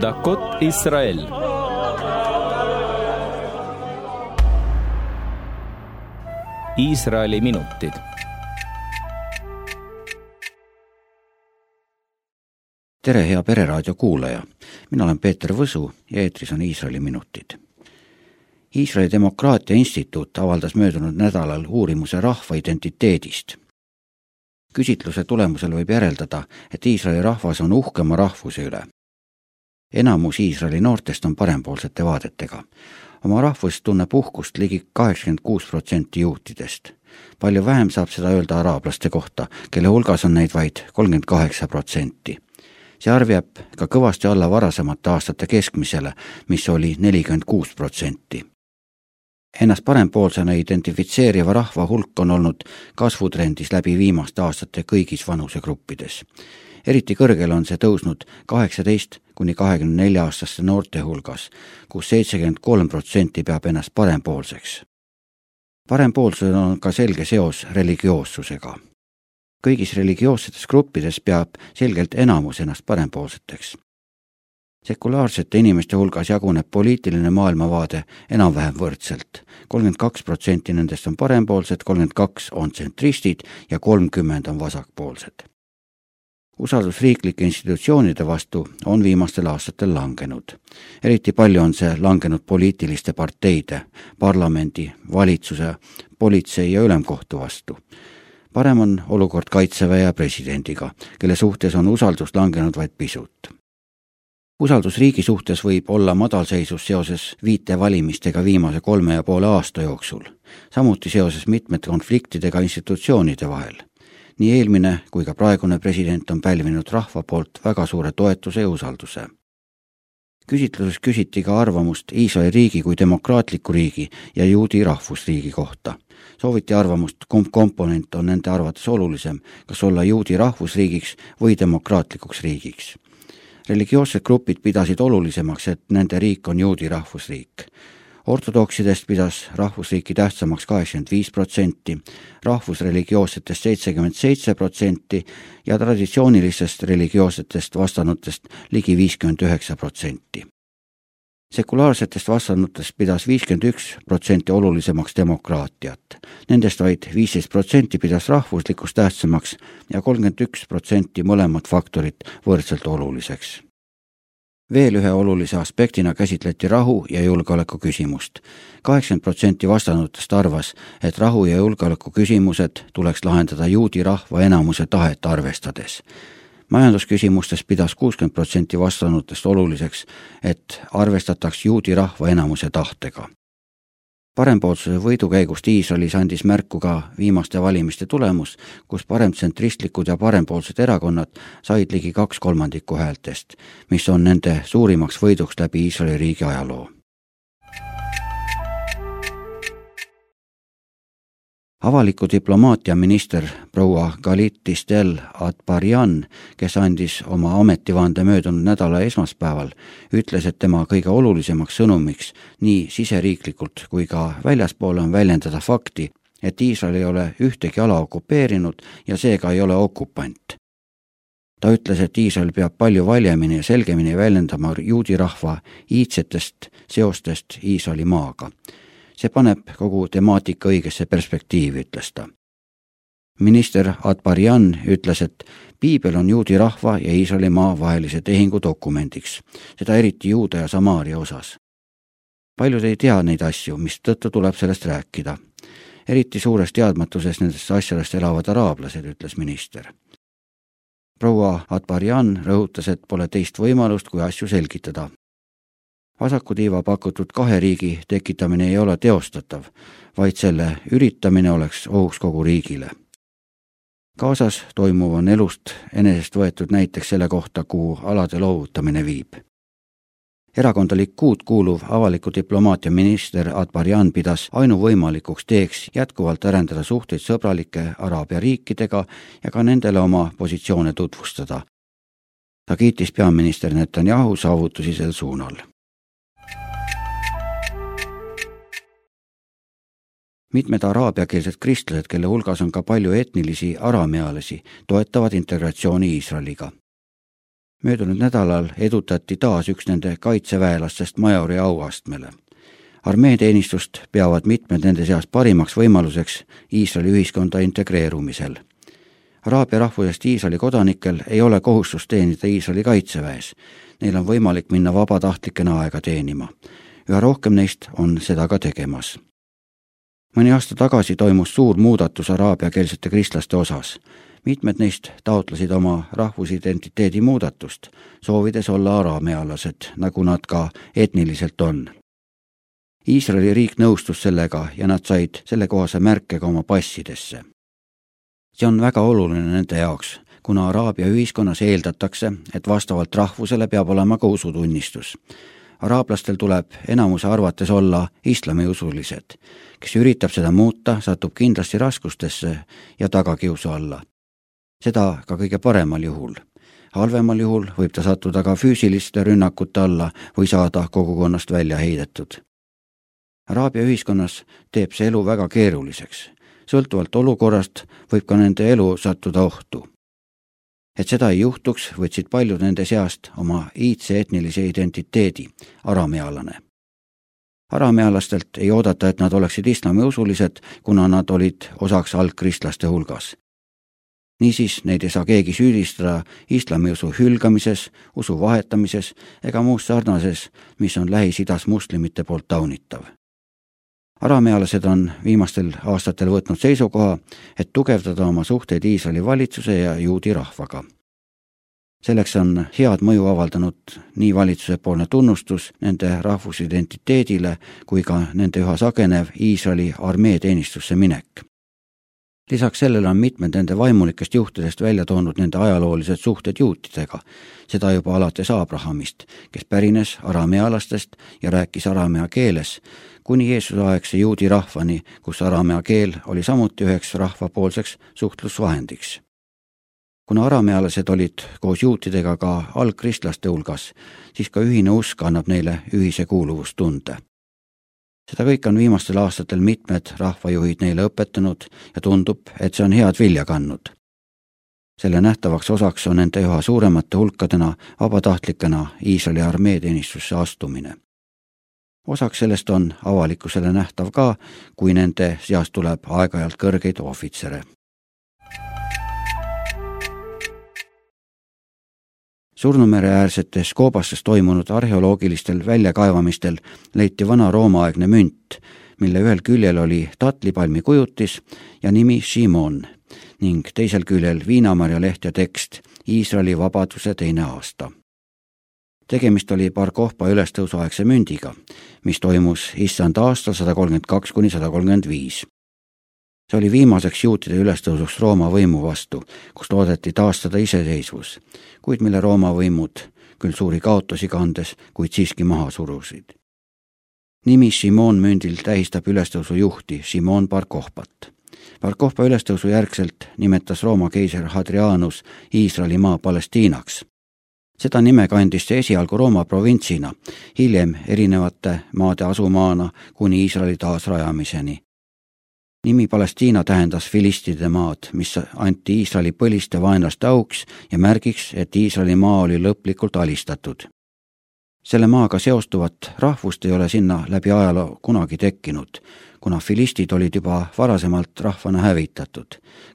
דקות ישראל Iisraeli minutid. tere, hea Pereraadio kuulaja, mina olen Peeter Võsu ja eetris on Iisraeli minutid. Iisraeli Demokraatia Instituut avaldas möödunud nädalal uurimuse rahva identiteedist. küsitluse tulemusel võib järeldada, et Iisraeli rahvas on uhke oma rahvuse üle. enamus Iisraeli noortest on parempoolsete vaadetega oma rahvust tunneb uhkust ligi kaheksakümmend kuus protsenti juutidest. palju vähem saab seda öelda araablaste kohta, kelle hulgas on neid vaid kolmkümmend kaheksa protsenti. see arv jääb ka kõvasti alla varasemate aastate keskmisele, mis oli nelikümmend kuus protsenti. Ennast parempoolsena identifitseeriva rahva hulk on olnud kasvutrendis läbi viimaste aastate kõigis vanusegruppides eriti kõrgele on see tõusnud kaheksateist kuni kahekümne nelja aastaste noorte hulgas kus, kus seitsekümmend kolm protsenti peab ennast parempoolseks. parempoolsusel on ka selge seos religioossusega. kõigis religioossetes gruppides peab selgelt enamus ennast parempoolseteks. sekulaarsete inimeste hulgas jaguneb poliitiline maailmavaade enam-vähem võrdselt. kolmkümmend kaks protsenti nendest on parempoolsed, kolmkümmend kaks on tsentristid ja kolmkümmend on vasakpoolsed usaldus riiklike institutsioonide vastu on viimastel aastatel langenud. eriti palju on see langenud poliitiliste parteide, parlamendi, valitsuse, politsei ja ülemkohtu vastu. parem on olukord Kaitseväe ja presidendiga, kelle suhtes on usaldus langenud vaid pisut usaldus riigi suhtes võib olla madalseisus seoses viite valimistega viimase kolme ja poole aasta jooksul, samuti seoses mitmete konfliktidega institutsioonide vahel nii eelmine kui ka praegune president on pälvinud rahva poolt väga suure toetuse ja usalduse. küsitluses küsiti ka arvamust Iisraeli riigi kui demokraatliku riigi ja juudi rahvusriigi kohta. sooviti arvamust, kumb komponent on nende arvates olulisem, kas olla juudi rahvusriigiks või demokraatlikuks riigiks religioossed grupid pidasid olulisemaks, et nende riik on juudi rahvusriik ortodoksidest pidas rahvusriiki tähtsamaks kaheksakümmend viis protsenti, rahvusreligioossetest seitsekümmend seitse protsenti ja traditsioonilistest religioossetest vastanutest ligi viiskümmend üheksa protsenti. sekulaarsetest vastanutest pidas viiskümmend üks protsenti olulisemaks demokraatiat, nendest vaid viisteist protsenti pidas rahvuslikkust tähtsamaks ja kolmkümmend üks protsenti mõlemat faktorit võrdselt oluliseks veel ühe olulise aspektina käsitleti rahu ja julgeoleku küsimust. kaheksakümmend protsenti vastanutest arvas, et rahu ja julgeoleku küsimused tuleks lahendada juudi rahva enamuse tahet arvestades majandusküsimustes pidas kuuskümmend protsenti vastanutest oluliseks, et arvestataks juudi rahva enamuse tahtega parempoolsuse võidukäigust Iisraelis andis märku ka viimaste valimiste tulemus, kus paremtsentristlikud ja parempoolsed erakonnad said ligi kaks kolmandikku häältest, mis on nende suurimaks võiduks läbi Iisraeli riigi ajaloo avaliku diplomaatia minister proua Galit Distel Atbarjan, kes andis oma ametivande möödunud nädala esmaspäeval, ütles, et tema kõige olulisemaks sõnumiks nii siseriiklikult kui ka väljaspoole on väljendada fakti, et Iisrael ei ole ühtegi ala okupeerinud ja seega ei ole okupant. ta ütles, et Iisrael peab palju valjemini ja selgemini väljendama juudi rahva iidsetest seostest Iisraeli maaga see paneb kogu temaatika õigesse perspektiivi, ütles ta. minister Atbarjan ütles, et piibel on juudi rahva ja Iisraeli maa vahelise tehingu dokumendiks, seda eriti Juuda ja Samaaria osas. paljud ei tea neid asju, mistõttu tuleb sellest rääkida. eriti suures teadmatuses nendest asjadest elavad araablased, ütles minister proua Atbarjan rõhutas, et pole teist võimalust, kui asju selgitada vasaku tiiva pakutud kahe riigi tekitamine ei ole teostatav, vaid selle üritamine oleks ohuks kogu riigile. Gazas toimuv on elust enesest võetud näiteks selle kohta, kuhu alade loovutamine viib. erakonda Likud kuuluv avaliku diplomaatia minister Atbarjan pidas ainuvõimalikuks teeks jätkuvalt arendada suhteid sõbralike Araabia riikidega ja ka nendele oma positsioone tutvustada. ta kiitis peaminister Netanyahu saavutusi sel suunal mitmed araabiakeelsed kristlased, kelle hulgas on ka palju etnilisi aramealasi, toetavad integratsiooni Iisraeliga. möödunud nädalal edutati taas üks nende kaitseväelastest majori auastmele. armeeteenistust peavad mitmed nende seas parimaks võimaluseks Iisraeli ühiskonda integreerumisel. Araabia rahvusest Iisraeli kodanikel ei ole kohustust teenida Iisraeli kaitseväes. Neil on võimalik minna vabatahtlikena aega teenima. üha rohkem neist on seda ka tegemas mõni aasta tagasi toimus suur muudatus araabiakeelsete kristlaste osas mitmed neist taotlesid oma rahvusidentiteedi muudatust, soovides olla araamialased, nagu nad ka etniliselt on. Iisraeli riik nõustus sellega ja nad said sellekohase märke ka oma passidesse. see on väga oluline nende jaoks, kuna Araabia ühiskonnas eeldatakse, et vastavalt rahvusele peab olema ka usutunnistus araablastel tuleb enamuse arvates olla islamiusulised. kes üritab seda muuta, satub kindlasti raskustesse ja tagakiusu alla seda ka kõige paremal juhul. halvemal juhul võib ta sattuda ka füüsiliste rünnakute alla või saada kogukonnast välja heidetud. Araabia ühiskonnas teeb see elu väga keeruliseks. sõltuvalt olukorrast võib ka nende elu sattuda ohtu. Et seda ei juhtuks, võtsid paljud nende seast oma iidse etnilise identiteedi, aramealane aramealastelt ei oodata, et nad oleksid islamiusulised, kuna nad olid osaks algkristlaste hulgas niisiis neid ei saa keegi süüdistada islamiusu hülgamises, usu vahetamises ega muus sarnases, mis on Lähis-Idas moslemite poolt taunitav. Aramealased on viimastel aastatel võtnud seisukoha, et tugevdada oma suhteid Iisraeli valitsuse ja juudi rahvaga. selleks on head mõju avaldanud nii valitsusepoolne tunnustus nende rahvusidentiteedile kui ka nende üha sagenev Iisraeli armeeteenistusse minek lisaks sellele on mitmed nende vaimulikest juhtidest välja toonud nende ajaloolised suhted juutidega, seda juba alates Abrahamist, kes pärines aramealastest ja rääkis aramea keeles, kuni Jeesuse aegse juudi rahvani, kus aramea keel oli samuti üheks rahvapoolseks suhtlusvahendiks. kuna aramealased olid koos juutidega ka algkristlaste hulgas, siis ka ühine usk annab neile ühise kuuluvustunde seda kõike on viimastel aastatel mitmed rahvajuhid neile õpetanud ja tundub, et see on head vilja kandnud. selle nähtavaks osaks on nende üha suuremate hulkadena vabatahtlikena Iisraeli armeeteenistusse astumine. osaks sellest on avalikkusele nähtav ka, kui nende seast tuleb aeg-ajalt kõrgeid ohvitsere surnumereäärsetes koobastes toimunud arheoloogilistel väljakaevamistel leiti vana Rooma-aegne münt, mille ühel küljel oli tatlipalmi kujutis ja nimi Shimon ning teisel küljel viinamarja leht ja tekst Iisraeli vabaduse teine aasta. tegemist oli Bar Kokhba ülestõusuaegse mündiga, mis toimus issand aastal sada kolmkümmend kaks kuni sada kolmkümmend viis see oli viimaseks juutide ülestõusuks Rooma võimu vastu, kus loodeti taastada iseseisvus, kuid mille Rooma võimud küll suuri kaotusi kandes, kuid siiski maha surusid. nimi Simon mündil tähistab ülestõusu juhti Simon Bar Kohpat. Bar Kohpa ülestõusu järgselt nimetas Rooma keiser Hadrianus Iisraeli maa Palestiinaks seda nime kandis see esialgu Rooma provintsina, hiljem erinevate maade asumaana kuni Iisraeli taasrajamiseni nimi Palestiina tähendas filistide maad, mis anti Iisraeli põliste vaenlaste auks ja märgiks, et Iisraeli maa oli lõplikult alistatud. selle maaga seostuvat rahvust ei ole sinna läbi ajaloo kunagi tekkinud, kuna filistid olid juba varasemalt rahvana hävitatud.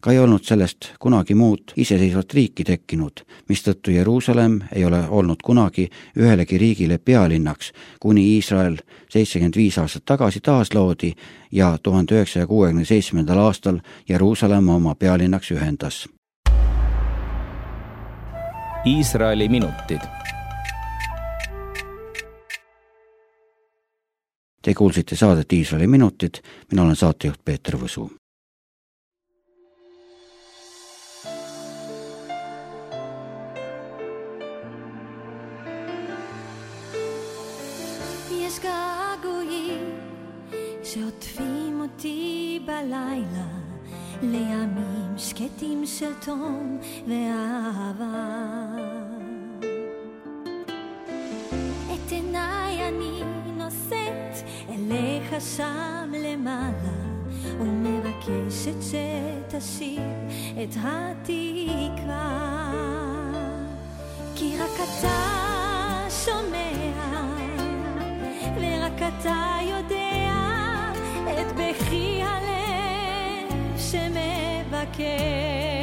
ka ei olnud sellest kunagi muud iseseisvat riiki tekkinud, mistõttu Jeruusalemm ei ole olnud kunagi ühelegi riigile pealinnaks, kuni Iisrael seitsekümmend viis aastat tagasi taasloodi ja tuhande üheksasaja kuuekümne seitsmendal aastal Jeruusalemm oma pealinnaks ühendas. Iisraeli minutid Te kuulsite saadet Iisraeli minutid, mina olen saatejuht Peeter Võsu. יש געגועים שעוטפים אותי בלילה לימים שקטים של תום ואהבה אליך שם למעלה, ומבקשת שתשיב את התקווה. כי רק אתה שומע, ורק אתה יודע את בכי הלב שמבקש.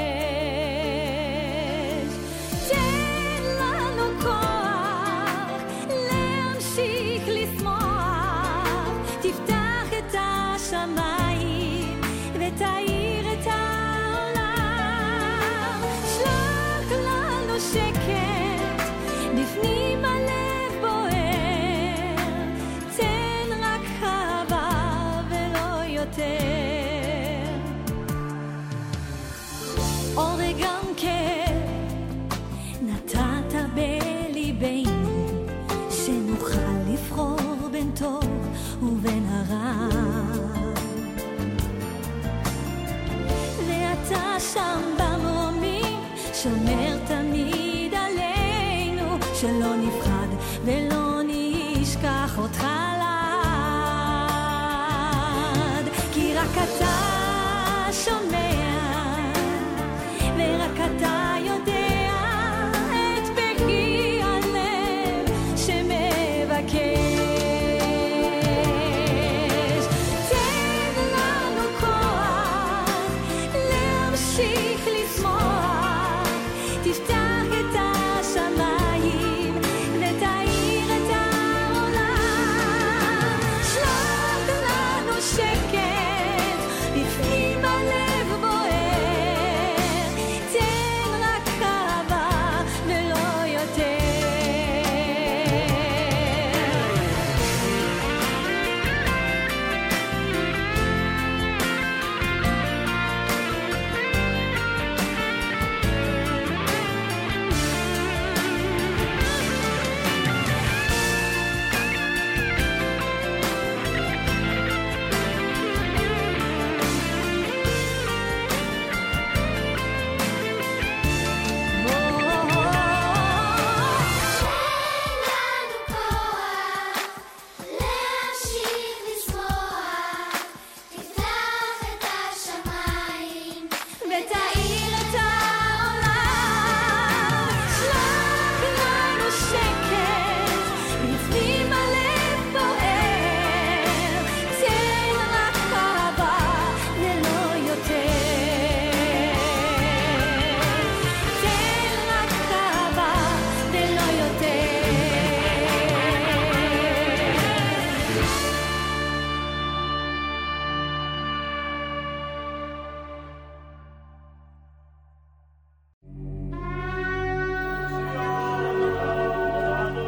shall make